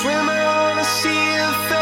swimmer on a sea of